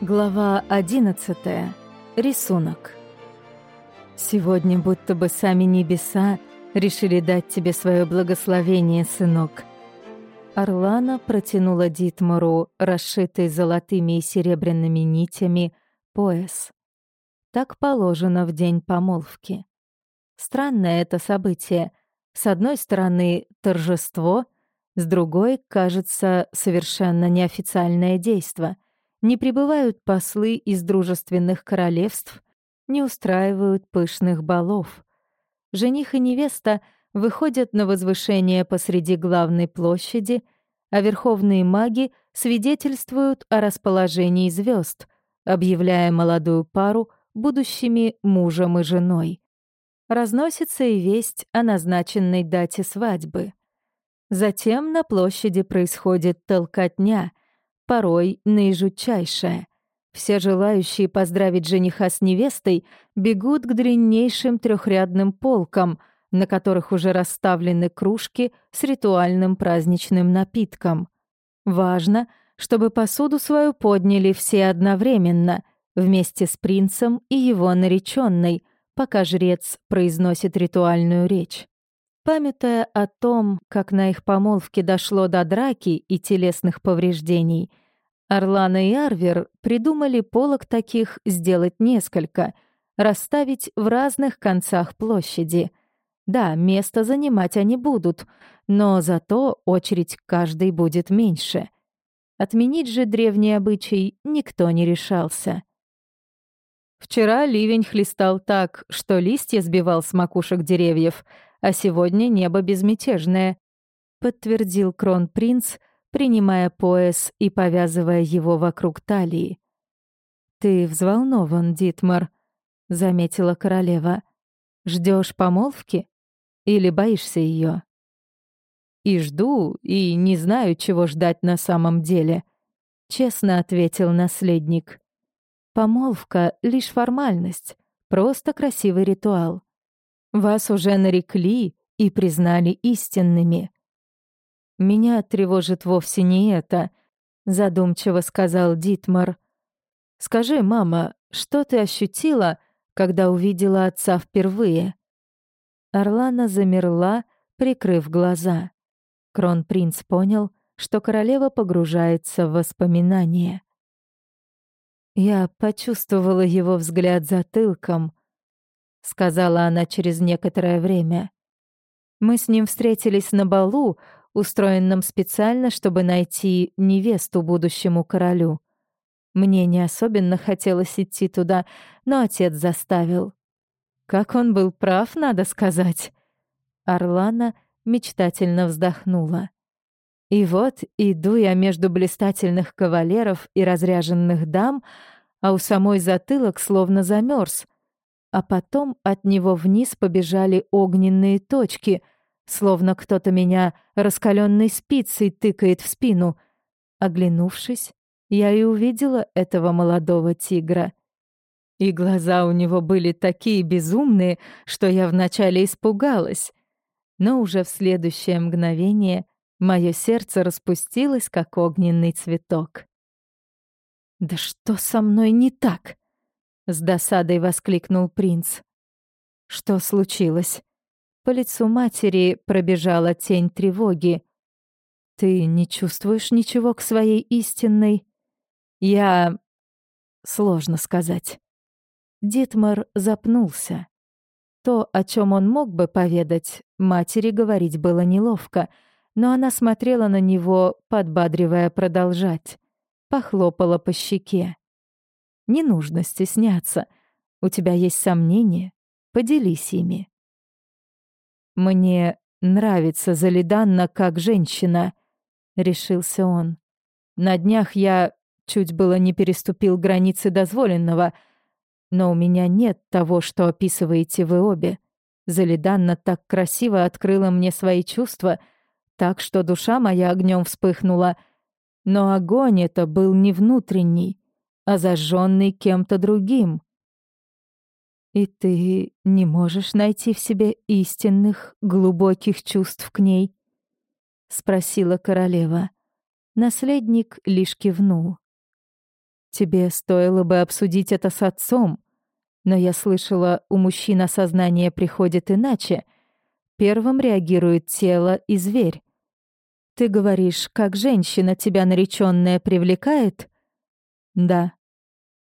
Глава 11. Рисунок. Сегодня будто бы сами небеса решили дать тебе свое благословение, сынок. Орлана протянула Дитмару, расшитый золотыми и серебряными нитями, пояс. Так положено в день помолвки. Странное это событие. С одной стороны, торжество, с другой, кажется, совершенно неофициальное действо — не прибывают послы из дружественных королевств, не устраивают пышных балов. Жених и невеста выходят на возвышение посреди главной площади, а верховные маги свидетельствуют о расположении звезд, объявляя молодую пару будущими мужем и женой. Разносится и весть о назначенной дате свадьбы. Затем на площади происходит толкотня — порой наижутчайшая. Все желающие поздравить жениха с невестой бегут к длиннейшим трехрядным полкам, на которых уже расставлены кружки с ритуальным праздничным напитком. Важно, чтобы посуду свою подняли все одновременно, вместе с принцем и его нареченной, пока жрец произносит ритуальную речь. Памятая о том, как на их помолвке дошло до драки и телесных повреждений, Орлана и Арвер придумали полок таких сделать несколько, расставить в разных концах площади. Да, место занимать они будут, но зато очередь каждой будет меньше. Отменить же древний обычай никто не решался. Вчера ливень хлестал так, что листья сбивал с макушек деревьев, а сегодня небо безмятежное, подтвердил кронпринц, принимая пояс и повязывая его вокруг талии. «Ты взволнован, Дитмар», — заметила королева. Ждешь помолвки? Или боишься ее? «И жду, и не знаю, чего ждать на самом деле», — честно ответил наследник. «Помолвка — лишь формальность, просто красивый ритуал. Вас уже нарекли и признали истинными. «Меня тревожит вовсе не это», — задумчиво сказал Дитмар. «Скажи, мама, что ты ощутила, когда увидела отца впервые?» Орлана замерла, прикрыв глаза. Кронпринц понял, что королева погружается в воспоминания. «Я почувствовала его взгляд затылком», — сказала она через некоторое время. «Мы с ним встретились на балу, устроенном специально, чтобы найти невесту будущему королю. Мне не особенно хотелось идти туда, но отец заставил. Как он был прав, надо сказать. Орлана мечтательно вздохнула. И вот иду я между блистательных кавалеров и разряженных дам, а у самой затылок словно замерз, а потом от него вниз побежали огненные точки — словно кто-то меня раскаленной спицей тыкает в спину. Оглянувшись, я и увидела этого молодого тигра. И глаза у него были такие безумные, что я вначале испугалась. Но уже в следующее мгновение мое сердце распустилось, как огненный цветок. «Да что со мной не так?» — с досадой воскликнул принц. «Что случилось?» По лицу матери пробежала тень тревоги. «Ты не чувствуешь ничего к своей истинной?» «Я...» Сложно сказать. Дитмар запнулся. То, о чем он мог бы поведать, матери говорить было неловко, но она смотрела на него, подбадривая продолжать. Похлопала по щеке. «Не нужно стесняться. У тебя есть сомнения? Поделись ими». «Мне нравится Залиданна как женщина», — решился он. «На днях я чуть было не переступил границы дозволенного, но у меня нет того, что описываете вы обе. Залиданна так красиво открыла мне свои чувства, так что душа моя огнем вспыхнула. Но огонь это был не внутренний, а зажженный кем-то другим. И ты не можешь найти в себе истинных, глубоких чувств к ней? Спросила королева. Наследник лишь кивнул. тебе стоило бы обсудить это с отцом. Но я слышала, у мужчин осознание приходит иначе. Первым реагирует тело и зверь. Ты говоришь, как женщина тебя наречённая привлекает? Да,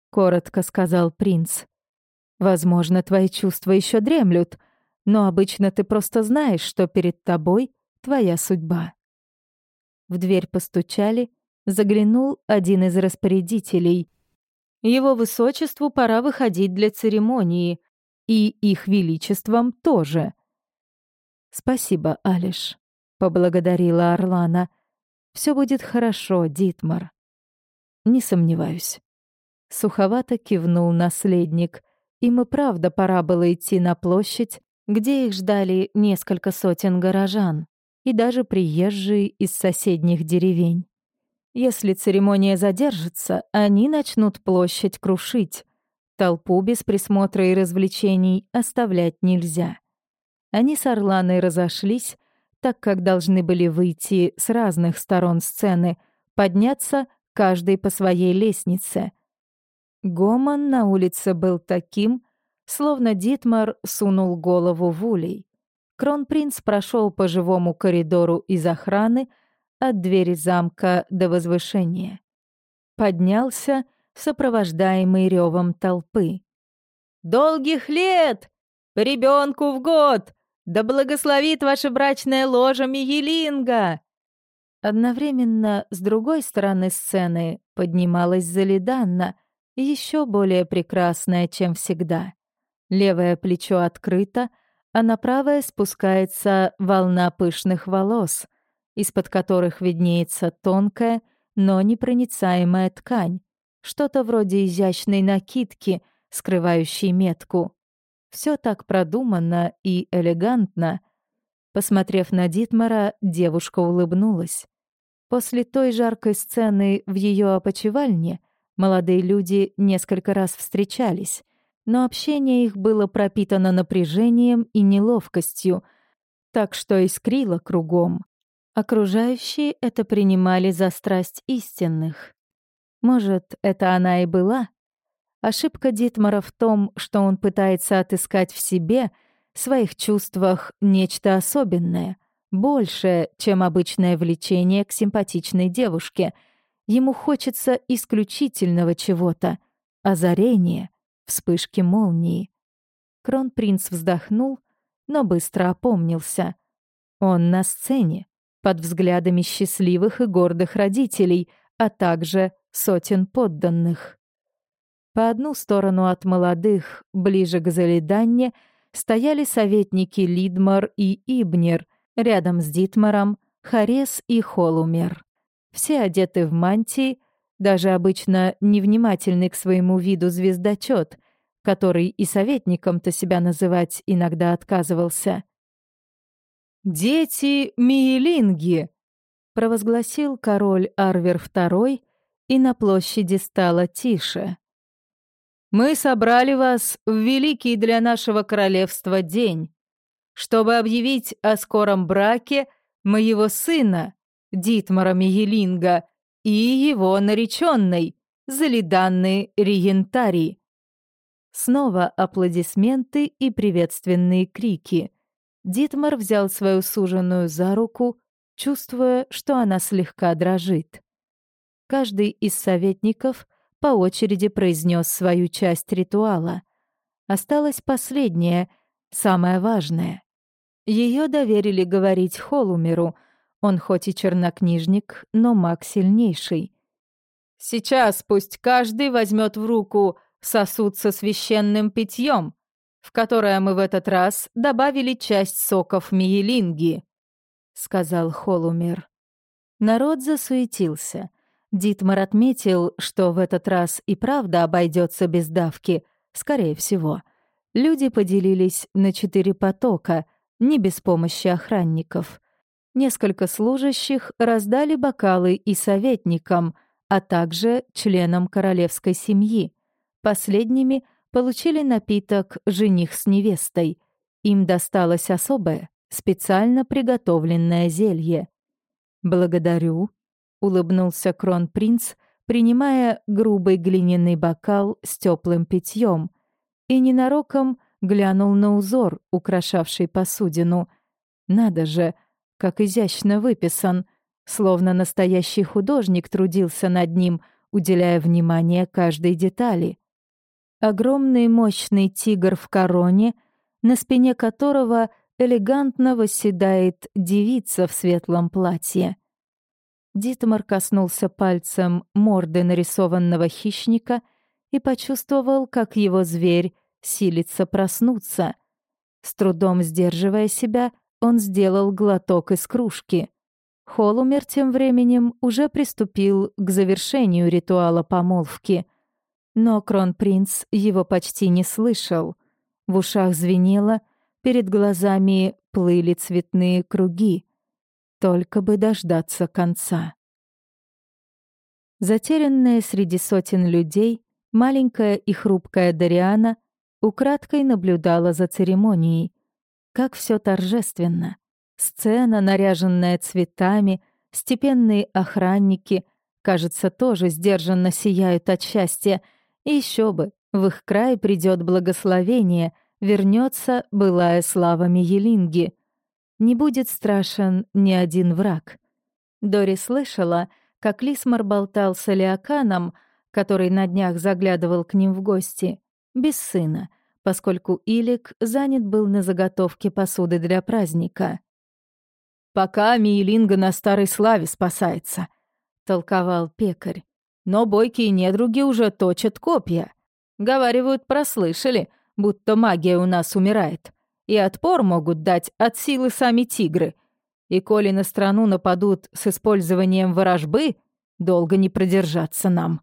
коротко сказал принц. Возможно, твои чувства еще дремлют, но обычно ты просто знаешь, что перед тобой твоя судьба. В дверь постучали, заглянул один из распорядителей. Его высочеству пора выходить для церемонии, и их величеством тоже. «Спасибо, Алиш», — поблагодарила Орлана. Все будет хорошо, Дитмар». «Не сомневаюсь». Суховато кивнул наследник. Им и правда пора было идти на площадь, где их ждали несколько сотен горожан и даже приезжие из соседних деревень. Если церемония задержится, они начнут площадь крушить. Толпу без присмотра и развлечений оставлять нельзя. Они с Орланой разошлись, так как должны были выйти с разных сторон сцены, подняться каждый по своей лестнице. Гомон на улице был таким, словно Дитмар сунул голову в улей. Кронпринц прошел по живому коридору из охраны от двери замка до возвышения. Поднялся, сопровождаемый ревом толпы. «Долгих лет! Ребенку в год! Да благословит ваше брачное ложе Мигелинга!» Одновременно с другой стороны сцены поднималась Залиданна, еще более прекрасная, чем всегда. Левое плечо открыто, а на правое спускается волна пышных волос, из-под которых виднеется тонкая, но непроницаемая ткань, что-то вроде изящной накидки, скрывающей метку. Все так продуманно и элегантно. Посмотрев на Дитмара, девушка улыбнулась. После той жаркой сцены в ее опочивальне молодые люди несколько раз встречались, но общение их было пропитано напряжением и неловкостью, так что искрило кругом. Окружающие это принимали за страсть истинных. Может, это она и была? Ошибка Дитмара в том, что он пытается отыскать в себе, в своих чувствах, нечто особенное, большее, чем обычное влечение к симпатичной девушке. Ему хочется исключительного чего-то, озарения — вспышки молнии. Кронпринц вздохнул, но быстро опомнился. Он на сцене, под взглядами счастливых и гордых родителей, а также сотен подданных. По одну сторону от молодых, ближе к Залиданне, стояли советники Лидмар и Ибнер, рядом с Дитмаром — Харес и Холумер. Все одеты в мантии, даже обычно невнимательный к своему виду звездочет, который и советником-то себя называть иногда отказывался. «Дети Миелинги!» — провозгласил король Арвер II, и на площади стало тише. «Мы собрали вас в великий для нашего королевства день, чтобы объявить о скором браке моего сына, Дитмара Миелинга, и его нареченной, Залиданны Риентари. Снова аплодисменты и приветственные крики. Дитмар взял свою суженую за руку, чувствуя, что она слегка дрожит. Каждый из советников по очереди произнес свою часть ритуала. Осталась последняя, самая важная. Ее доверили говорить Холумеру — он хоть и чернокнижник, но маг сильнейший. «Сейчас пусть каждый возьмет в руку сосуд со священным питьем, в которое мы в этот раз добавили часть соков миелинги», — сказал Холумер. Народ засуетился. Дитмар отметил, что в этот раз и правда обойдется без давки, скорее всего. Люди поделились на четыре потока, не без помощи охранников — Несколько служащих раздали бокалы и советникам, а также членам королевской семьи. Последними получили напиток «жених с невестой». Им досталось особое, специально приготовленное зелье. «Благодарю», — улыбнулся кронпринц, принимая грубый глиняный бокал с теплым питьем, и ненароком глянул на узор, украшавший посудину. Надо же, как изящно выписан, словно настоящий художник трудился над ним, уделяя внимание каждой детали. Огромный мощный тигр в короне, на спине которого элегантно восседает девица в светлом платье. Дитмар коснулся пальцем морды нарисованного хищника и почувствовал, как его зверь силится проснуться. С трудом сдерживая себя, он сделал глоток из кружки. Холумер тем временем уже приступил к завершению ритуала помолвки. Но кронпринц его почти не слышал. В ушах звенело, перед глазами плыли цветные круги. Только бы дождаться конца. Затерянная среди сотен людей, маленькая и хрупкая Дариана украдкой наблюдала за церемонией. Как все торжественно. Сцена, наряженная цветами, степенные охранники, кажется, тоже сдержанно сияют от счастья. Еще бы, в их край придет благословение, вернется былая слава Миелинги не будет страшен ни один враг. Дори слышала, как Лисмар болтал с Алиаканом, который на днях заглядывал к ним в гости, без сына, поскольку Илик занят был на заготовке посуды для праздника. «Пока Миелинга на старой славе спасается», — толковал пекарь. «Но бойкие недруги уже точат копья. Говаривают, прослышали, будто магия у нас умирает и отпор могут дать от силы сами тигры. И коли на страну нападут с использованием ворожбы, долго не продержаться нам.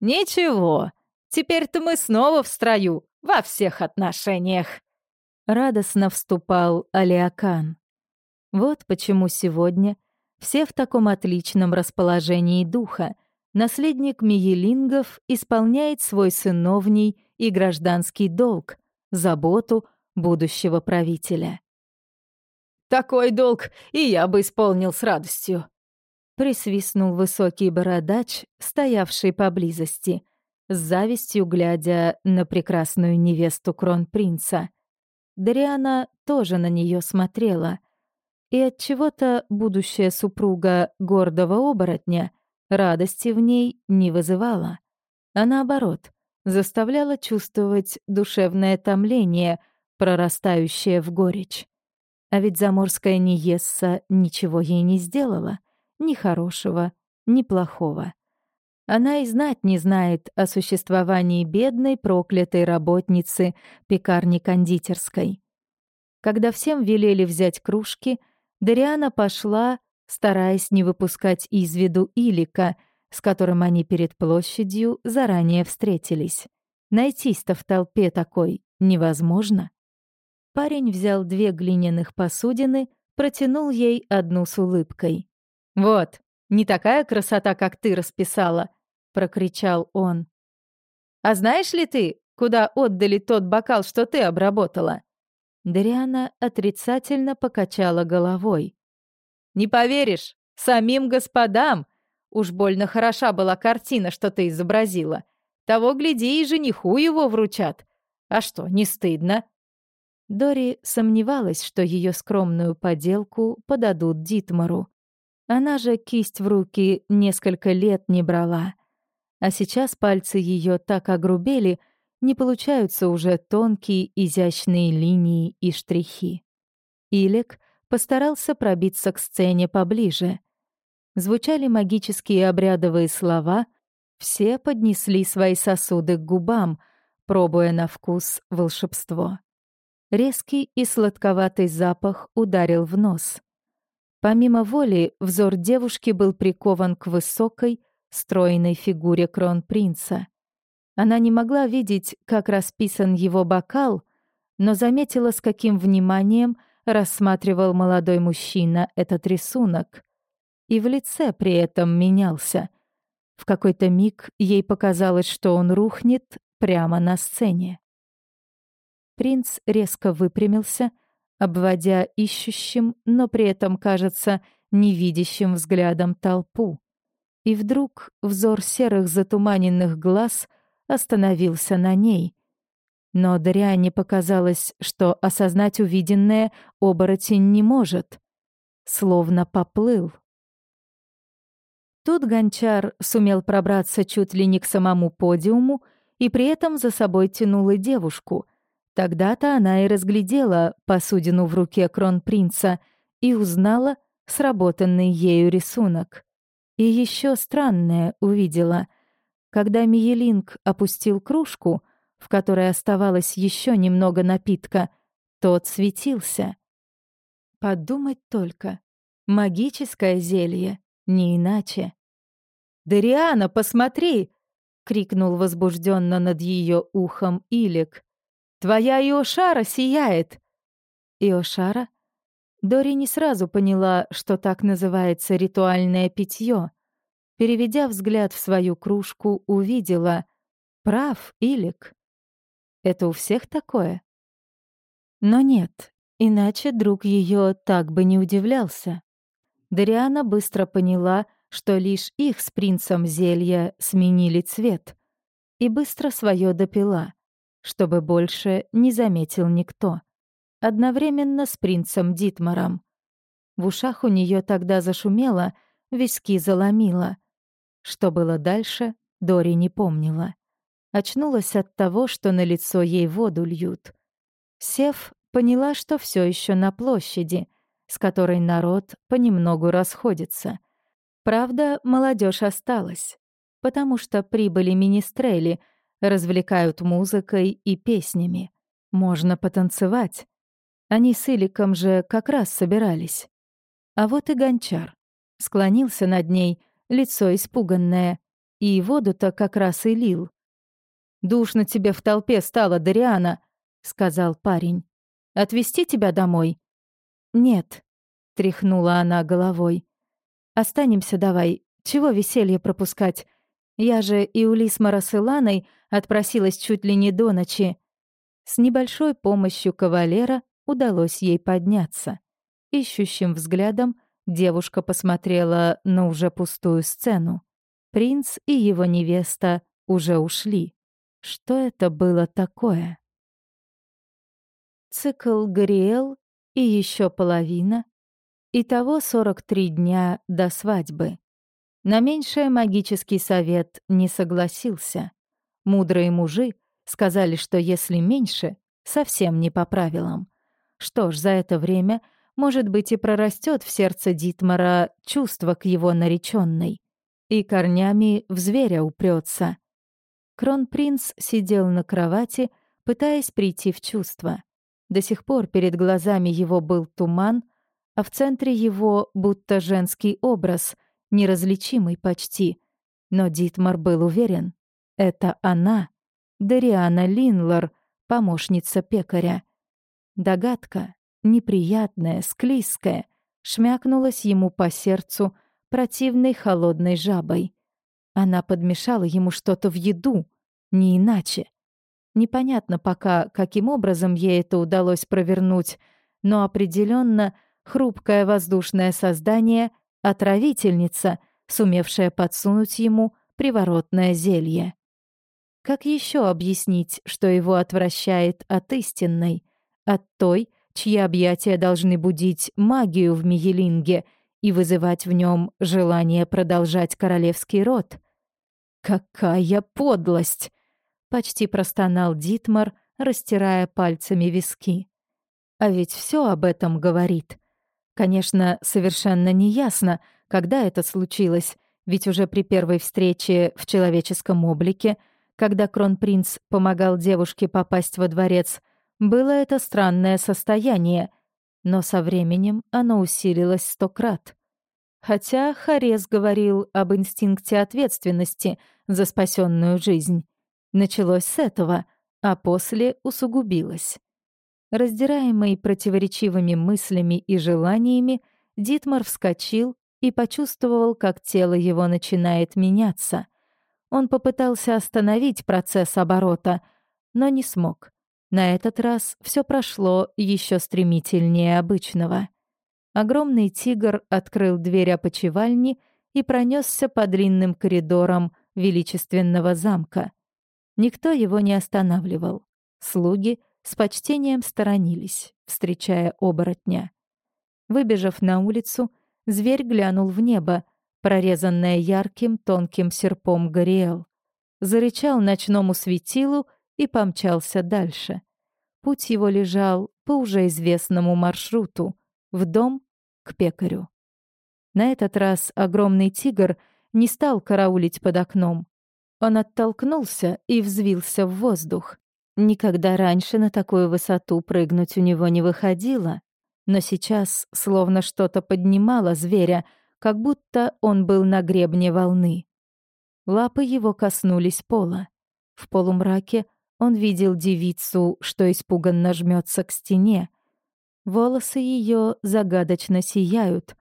Ничего, теперь-то мы снова в строю, во всех отношениях. Радостно вступал Алиакан. Вот почему сегодня все в таком отличном расположении духа. Наследник Миелингов исполняет свой сыновний и гражданский долг, заботу будущего правителя. «Такой долг и я бы исполнил с радостью», — присвистнул высокий бородач, стоявший поблизости, с завистью глядя на прекрасную невесту кронпринца. Дариана тоже на нее смотрела, и от чего-то будущая супруга гордого оборотня радости в ней не вызывала, а наоборот, заставляла чувствовать душевное томление — прорастающая в горечь. А ведь заморская Ниесса ничего ей не сделала, ни хорошего, ни плохого. Она и знать не знает о существовании бедной проклятой работницы пекарни-кондитерской. Когда всем велели взять кружки, Дариана пошла, стараясь не выпускать из виду Илика, с которым они перед площадью заранее встретились. Найтись-то в толпе такой невозможно. Парень взял две глиняных посудины, протянул ей одну с улыбкой. «Вот, не такая красота, как ты расписала!» — прокричал он. «А знаешь ли ты, куда отдали тот бокал, что ты обработала?» Дариана отрицательно покачала головой. «Не поверишь, самим господам! Уж больно хороша была картина, что ты изобразила. Того, гляди, и жениху его вручат. А что, не стыдно?» Дори сомневалась, что ее скромную поделку подадут Дитмару. Она же кисть в руки несколько лет не брала. А сейчас пальцы ее так огрубели, не получаются уже тонкие изящные линии и штрихи. Илек постарался пробиться к сцене поближе. Звучали магические обрядовые слова, все поднесли свои сосуды к губам, пробуя на вкус волшебство. Резкий и сладковатый запах ударил в нос. Помимо воли, взор девушки был прикован к высокой, стройной фигуре кронпринца. Она не могла видеть, как расписан его бокал, но заметила, с каким вниманием рассматривал молодой мужчина этот рисунок. И в лице при этом менялся. В какой-то миг ей показалось, что он рухнет прямо на сцене. Принц резко выпрямился, обводя ищущим, но при этом, кажется, невидящим взглядом толпу. И вдруг взор серых затуманенных глаз остановился на ней. Но Дриане показалось, что осознать увиденное оборотень не может. Словно поплыл. Тут гончар сумел пробраться чуть ли не к самому подиуму и при этом за собой тянул и девушку. Тогда-то она и разглядела посудину в руке кронпринца и узнала сработанный ею рисунок. И еще странное увидела. Когда Миелинг опустил кружку, в которой оставалось еще немного напитка, тот светился. Подумать только. Магическое зелье, не иначе. «Дариана, посмотри!» — крикнул возбужденно над ее ухом Илик. «Твоя Иошара сияет!» Иошара? Дори не сразу поняла, что так называется ритуальное питье. Переведя взгляд в свою кружку, увидела. Прав, Илик. Это у всех такое? Но нет, иначе друг ее так бы не удивлялся. Дариана быстро поняла, что лишь их с принцем зелья сменили цвет, и быстро свое допила, чтобы больше не заметил никто. Одновременно с принцем Дитмаром. В ушах у нее тогда зашумело, виски заломило. Что было дальше, Дори не помнила. Очнулась от того, что на лицо ей воду льют. Сев, поняла, что все еще на площади, с которой народ понемногу расходится. Правда, молодежь осталась, потому что прибыли министрели, развлекают музыкой и песнями. Можно потанцевать. Они с Иликом же как раз собирались. А вот и гончар. Склонился над ней, лицо испуганное, и воду-то как раз и лил. «Душно тебе в толпе стало, Дариана», — сказал парень. «Отвезти тебя домой?» «Нет», — тряхнула она головой. Останемся давай. Чего веселье пропускать? Я же и у Лисмара с Иланой отпросилась чуть ли не до ночи. С небольшой помощью кавалера удалось ей подняться. Ищущим взглядом девушка посмотрела на уже пустую сцену. Принц и его невеста уже ушли. Что это было такое? Цикл Гориэл и еще половина Итого 43 дня до свадьбы. На меньшее магический совет не согласился. Мудрые мужи сказали, что если меньше, совсем не по правилам. Что ж, за это время, может быть, и прорастет в сердце Дитмара чувство к его нареченной, и корнями в зверя упрется. Кронпринц сидел на кровати, пытаясь прийти в чувство. До сих пор перед глазами его был туман — а в центре его будто женский образ, неразличимый почти. Но Дитмар был уверен, это она, Дариана Линлор, помощница пекаря. Догадка, неприятная, склизкая, шмякнулась ему по сердцу противной холодной жабой. Она подмешала ему что-то в еду, не иначе. Непонятно пока, каким образом ей это удалось провернуть, но определенно хрупкое воздушное создание, отравительница, сумевшая подсунуть ему приворотное зелье. Как еще объяснить, что его отвращает от истинной, от той, чьи объятия должны будить магию в Мигелинге и вызывать в нем желание продолжать королевский род? «Какая подлость!» — почти простонал Дитмар, растирая пальцами виски. А ведь все об этом говорит. Конечно, совершенно неясно, когда это случилось, ведь уже при первой встрече в человеческом облике, когда кронпринц помогал девушке попасть во дворец, было это странное состояние, но со временем оно усилилось сто крат. Хотя Харес говорил об инстинкте ответственности за спасенную жизнь. Началось с этого, а после усугубилось. Раздираемый противоречивыми мыслями и желаниями, Дитмар вскочил и почувствовал, как тело его начинает меняться. Он попытался остановить процесс оборота, но не смог. На этот раз все прошло еще стремительнее обычного. Огромный тигр открыл дверь опочивальни и пронесся по длинным коридорам величественного замка. Никто его не останавливал. Слуги с почтением сторонились, встречая оборотня. Выбежав на улицу, зверь глянул в небо, прорезанное ярким тонким серпом Гориэл. Зарычал ночному светилу и помчался дальше. Путь его лежал по уже известному маршруту — в дом к пекарю. На этот раз огромный тигр не стал караулить под окном. Он оттолкнулся и взвился в воздух. Никогда раньше на такую высоту прыгнуть у него не выходило, но сейчас словно что-то поднимало зверя, как будто он был на гребне волны. Лапы его коснулись пола. В полумраке он видел девицу, что испуганно жмется к стене. Волосы ее загадочно сияют,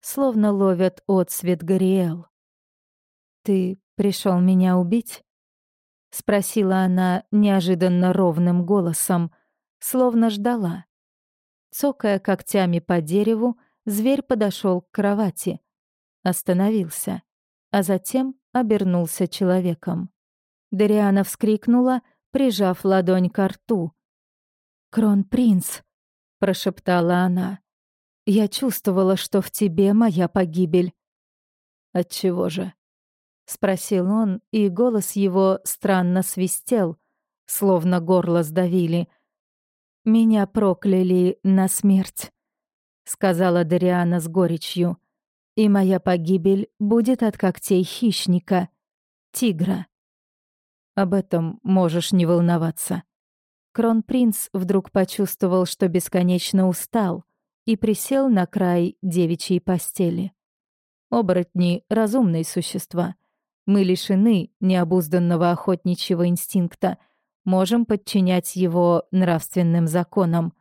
словно ловят отсвет Гориэл. «Ты пришел меня убить?» — спросила она неожиданно ровным голосом, словно ждала. Цокая когтями по дереву, зверь подошел к кровати, остановился, а затем обернулся человеком. Дариана вскрикнула, прижав ладонь к рту. «Кронпринц!» — прошептала она. «Я чувствовала, что в тебе моя погибель». «Отчего же?» — спросил он, и голос его странно свистел, словно горло сдавили. «Меня прокляли на смерть», — сказала Дариана с горечью. «И моя погибель будет от когтей хищника, тигра». «Об этом можешь не волноваться». Кронпринц вдруг почувствовал, что бесконечно устал, и присел на край девичьей постели. Оборотни — разумные существа — мы лишены необузданного охотничьего инстинкта, можем подчинять его нравственным законам.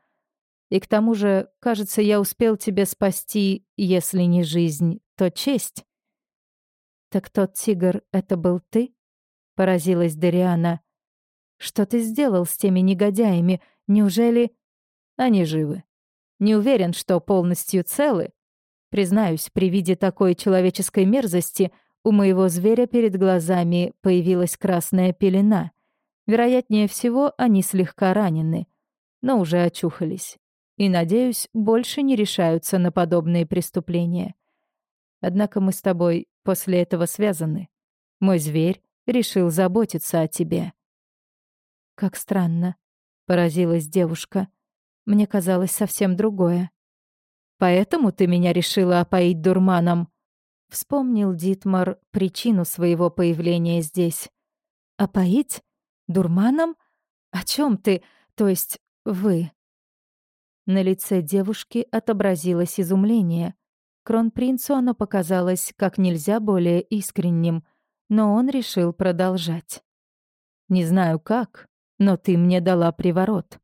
И к тому же, кажется, я успел тебя спасти, если не жизнь, то честь. «Так тот тигр — это был ты?» — поразилась Дариана. «Что ты сделал с теми негодяями? Неужели...» «Они живы. Не уверен, что полностью целы. Признаюсь, при виде такой человеческой мерзости — у моего зверя перед глазами появилась красная пелена. Вероятнее всего, они слегка ранены, но уже очухались. И, надеюсь, больше не решаются на подобные преступления. Однако мы с тобой после этого связаны. Мой зверь решил заботиться о тебе. Как странно, поразилась девушка. Мне казалось совсем другое. Поэтому ты меня решила опоить дурманом? Вспомнил Дитмар причину своего появления здесь. «А поить? Дурманом? О чем ты? То есть вы?» На лице девушки отобразилось изумление. Кронпринцу оно показалось как нельзя более искренним, но он решил продолжать. «Не знаю как, но ты мне дала приворот.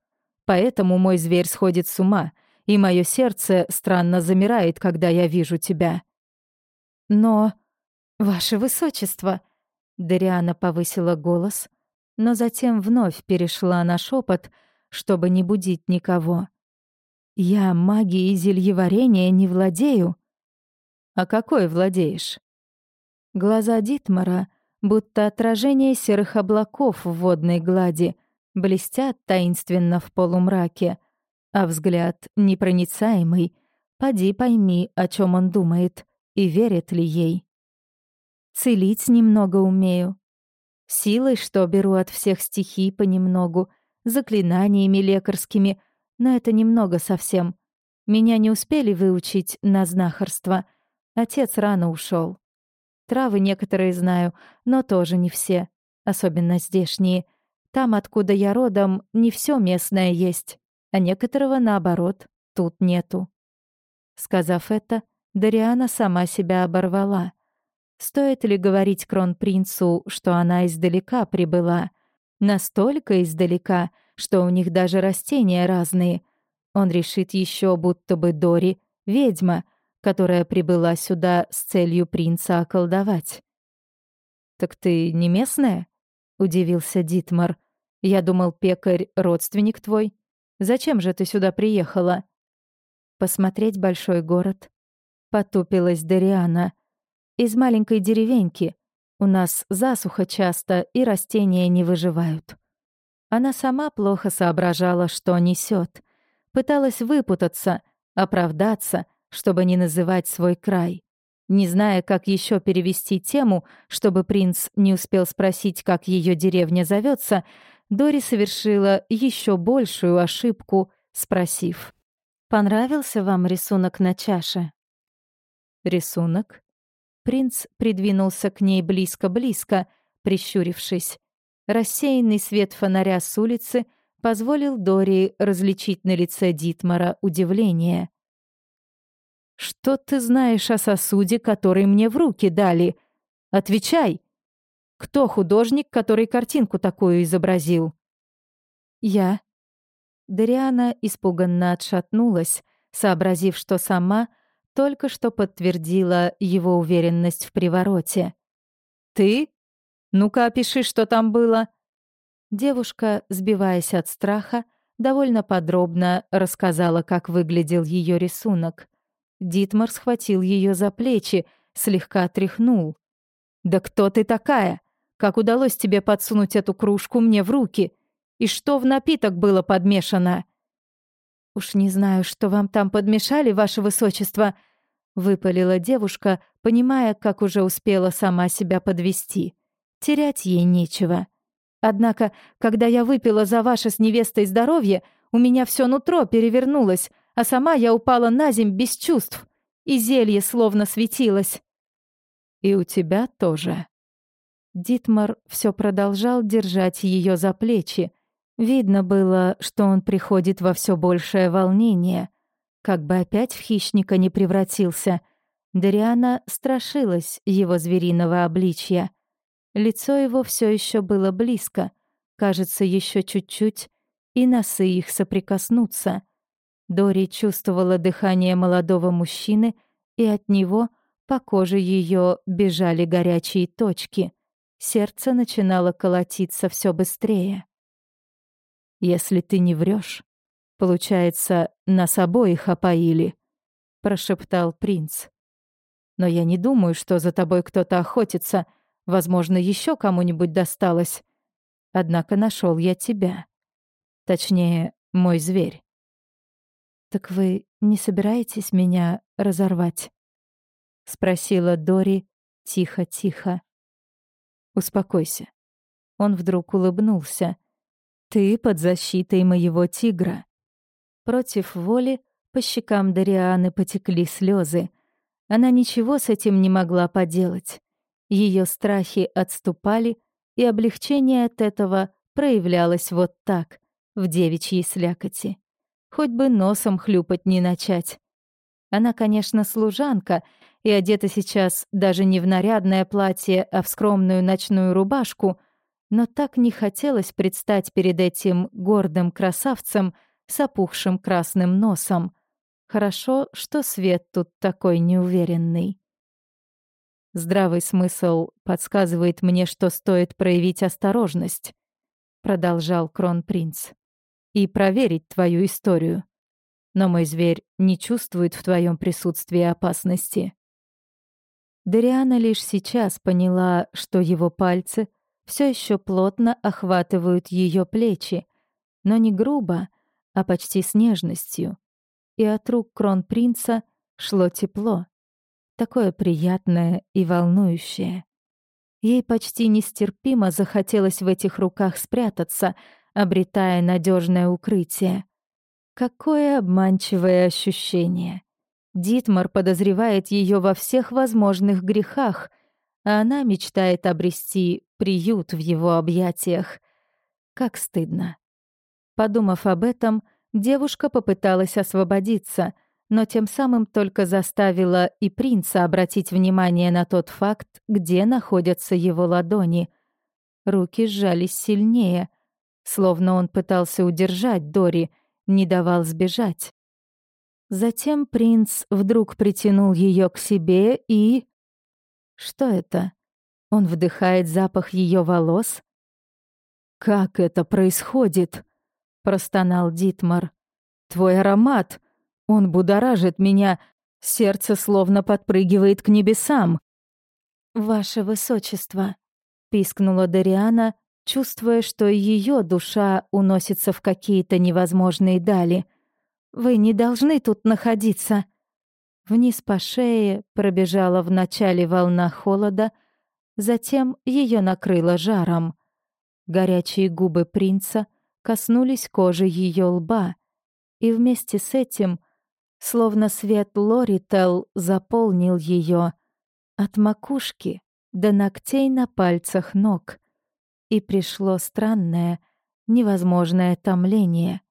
Поэтому мой зверь сходит с ума, и мое сердце странно замирает, когда я вижу тебя. Но... Ваше Высочество... Дариана повысила голос, но затем вновь перешла на шепот, чтобы не будить никого. «Я магией зельеварения не владею». «А какой владеешь?» Глаза Дитмара, будто отражение серых облаков в водной глади, блестят таинственно в полумраке, а взгляд непроницаемый. Поди пойми, о чем он думает и верит ли ей. Целить немного умею. Силой, что беру от всех стихий понемногу, заклинаниями лекарскими, но это немного совсем. Меня не успели выучить на знахарство. Отец рано ушел. Травы некоторые знаю, но тоже не все, особенно здешние. Там, откуда я родом, не все местное есть, а некоторого, наоборот, тут нету. Сказав это, Дариана сама себя оборвала. Стоит ли говорить кронпринцу, что она издалека прибыла? Настолько издалека, что у них даже растения разные. Он решит еще, будто бы Дори — ведьма, которая прибыла сюда с целью принца околдовать. «Так ты не местная?» — удивился Дитмар. «Я думал, пекарь — родственник твой. Зачем же ты сюда приехала?» «Посмотреть большой город», потупилась Дариана. из маленькой деревеньки. У нас засуха часто, и растения не выживают». Она сама плохо соображала, что несет, Пыталась выпутаться, оправдаться, чтобы не называть свой край. Не зная, как еще перевести тему, чтобы принц не успел спросить, как ее деревня зовется, Дори совершила еще большую ошибку, спросив. «Понравился вам рисунок на чаше?» «Рисунок?» Принц придвинулся к ней близко-близко, прищурившись. Рассеянный свет фонаря с улицы позволил Дори различить на лице Дитмара удивление. «Что ты знаешь о сосуде, который мне в руки дали? Отвечай! Кто художник, который картинку такую изобразил?» «Я». Дариана испуганно отшатнулась, сообразив, что сама — только что подтвердила его уверенность в привороте. «Ты? Ну-ка, опиши, что там было». Девушка, сбиваясь от страха, довольно подробно рассказала, как выглядел ее рисунок. Дитмар схватил ее за плечи, слегка тряхнул. «Да кто ты такая? Как удалось тебе подсунуть эту кружку мне в руки? И что в напиток было подмешано?» «Уж не знаю, что вам там подмешали, ваше высочество», — выпалила девушка, понимая, как уже успела сама себя подвести. Терять ей нечего. Однако, когда я выпила за ваше с невестой здоровье, у меня все нутро перевернулось, а сама я упала на земь без чувств, и зелье словно светилось. «И у тебя тоже». Дитмар все продолжал держать ее за плечи, Видно было, что он приходит во все большее волнение. Как бы опять в хищника не превратился. Дариана страшилась его звериного обличья. Лицо его все еще было близко. Кажется, еще чуть-чуть, и носы их соприкоснутся. Дори чувствовала дыхание молодого мужчины, и от него по коже ее бежали горячие точки. Сердце начинало колотиться все быстрее. Если ты не врешь, получается, нас обоих опоили, прошептал принц. Но я не думаю, что за тобой кто-то охотится. Возможно, еще кому-нибудь досталось. Однако нашел я тебя. Точнее, мой зверь. Так вы не собираетесь меня разорвать? спросила Дори тихо-тихо. Успокойся. Он вдруг улыбнулся. Ты под защитой моего тигра. Против воли по щекам Дарианы потекли слезы. Она ничего с этим не могла поделать. Ее страхи отступали, и облегчение от этого проявлялось вот так, в девичьей слякоти. Хоть бы носом хлюпать не начать. Она, конечно, служанка, и одета сейчас даже не в нарядное платье, а в скромную ночную рубашку — но так не хотелось предстать перед этим гордым красавцем с опухшим красным носом. Хорошо, что свет тут такой неуверенный. Здравый смысл подсказывает мне, что стоит проявить осторожность, продолжал кронпринц, и проверить твою историю. Но мой зверь не чувствует в твоем присутствии опасности. Дариана лишь сейчас поняла, что его пальцы — все еще плотно охватывают ее плечи, но не грубо, а почти с нежностью. И от рук кронпринца шло тепло, такое приятное и волнующее. Ей почти нестерпимо захотелось в этих руках спрятаться, обретая надежное укрытие. Какое обманчивое ощущение! Дитмар подозревает ее во всех возможных грехах, а она мечтает обрести приют в его объятиях. Как стыдно. Подумав об этом, девушка попыталась освободиться, но тем самым только заставила и принца обратить внимание на тот факт, где находятся его ладони. Руки сжались сильнее, словно он пытался удержать Дори, не давал сбежать. Затем принц вдруг притянул ее к себе и... Что это? Он вдыхает запах ее волос. «Как это происходит?» — простонал Дитмар. «Твой аромат! Он будоражит меня, сердце словно подпрыгивает к небесам. «Ваше высочество», — пискнула Дариана, чувствуя, что ее душа уносится в какие-то невозможные дали. «Вы не должны тут находиться». Вниз по шее пробежала вначале волна холода, затем ее накрыло жаром. Горячие губы принца коснулись кожи ее лба, и вместе с этим, словно свет Лорител заполнил ее от макушки до ногтей на пальцах ног, и пришло странное, невозможное томление.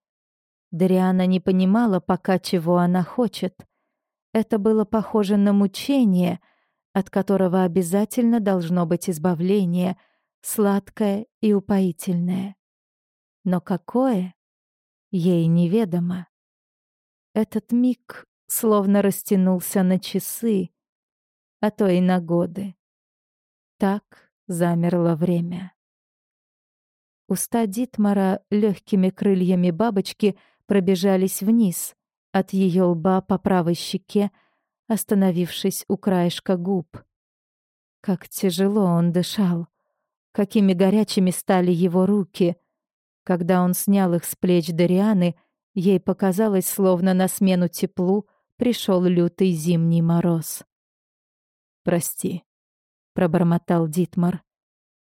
Дриана не понимала пока, чего она хочет. Это было похоже на мучение, от которого обязательно должно быть избавление, сладкое и упоительное. Но какое? Ей неведомо. Этот миг словно растянулся на часы, а то и на годы. Так замерло время. Уста Дитмара легкими крыльями бабочки пробежались вниз, от ее лба по правой щеке, остановившись у краешка губ. Как тяжело он дышал, какими горячими стали его руки. Когда он снял их с плеч Дарианы, ей показалось, словно на смену теплу пришел лютый зимний мороз. «Прости», — пробормотал Дитмар.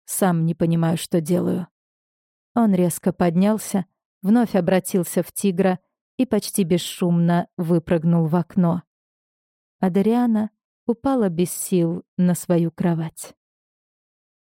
«Сам не понимаю, что делаю». Он резко поднялся, вновь обратился в тигра и почти бесшумно выпрыгнул в окно. Адриана упала без сил на свою кровать.